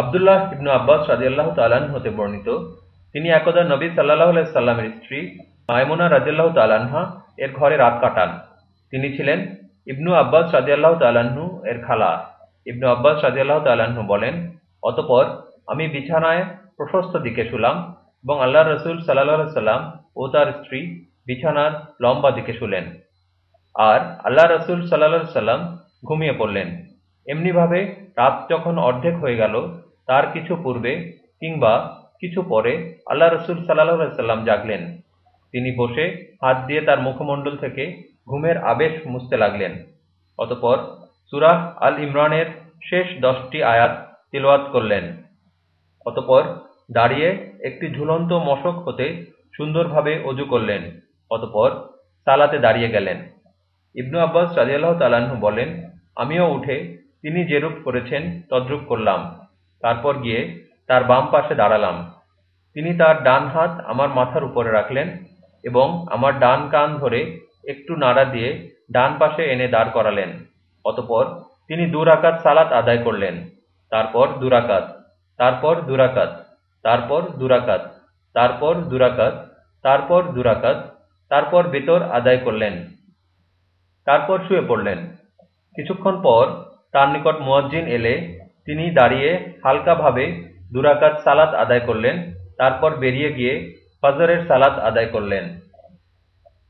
আবদুল্লাহ ইবনু আব্বাস রাজিয়াল্লাহ তালান হতে বর্ণিত। তিনি একদা নবী সাল্লাহ সাল্লামের স্ত্রী মায়মুনা রাজিয়াল্লাহ তালানহা এর ঘরে রাত কাটান। তিনি ছিলেন ইবনু আব্বাস রাজিয়াল্লাহ তালাহু এর খালা। ইবনু আব্বাস রাজিয়াল্লাহ তালাহু বলেন, অতপর আমি বিছানায় প্রশস্ত দিকে শুলাম এবং আল্লাহ রসুল সাল্লাহ সাল্লাম ও তার স্ত্রী বিছানার লম্বা দিকে শুলেন। আর আল্লাহ রসুল সাল্লাহ সাল্লাম ঘুমিয়ে পড়লেন। এমনিভাবে রাত যখন অর্ধেক হয়ে গেল তার কিছু পূর্বে কিংবা কিছু পরে আল্লাহ রসুল সাল্লাহ সাল্লাম জাগলেন। তিনি বসে হাত দিয়ে তার মুখমণ্ডল থেকে ঘুমের আবেশ মুছতে লাগলেন। অতপর সুরাহ আল ইমরানের শেষ দশটি আয়াত তিলওয়াত করলেন। অতপর দাঁড়িয়ে একটি ঝুলন্ত মশক হতে সুন্দরভাবে অজু করলেন। অতপর সালাতে দাঁড়িয়ে গেলেন। ইবনু আব্বাস রাজিয়াল্লাহ তালাহু বলেন, আমিও উঠে তিনি যেরূপ করেছেন, তদ্রূপ করলাম। তারপর গিয়ে তার বাম পাশে দাঁড়ালাম। তিনি তার ডান হাত আমার মাথার উপরে রাখলেন এবং আমার ডান কান ধরে একটু নাড়া দিয়ে ডান পাশে এনে দাঁড় করালেন। অতপর তিনি দুরাকাত সালাত আদায় করলেন। তারপর দুরাকাত তারপর দুরাকাত তারপর দুরাকাত তারপর দুরাকাত তারপর দুরাকাত, তারপর বেতর আদায় করলেন। তারপর শুয়ে পড়লেন। কিছুক্ষণ পর তার নিকট মুয়াজ্জিন এলে তিনি দাঁড়িয়ে হালকাভাবে দুরাকাত সালাত আদায় করলেন তারপর বেরিয়ে গিয়ে ফজরের সালাত আদায় করলেন।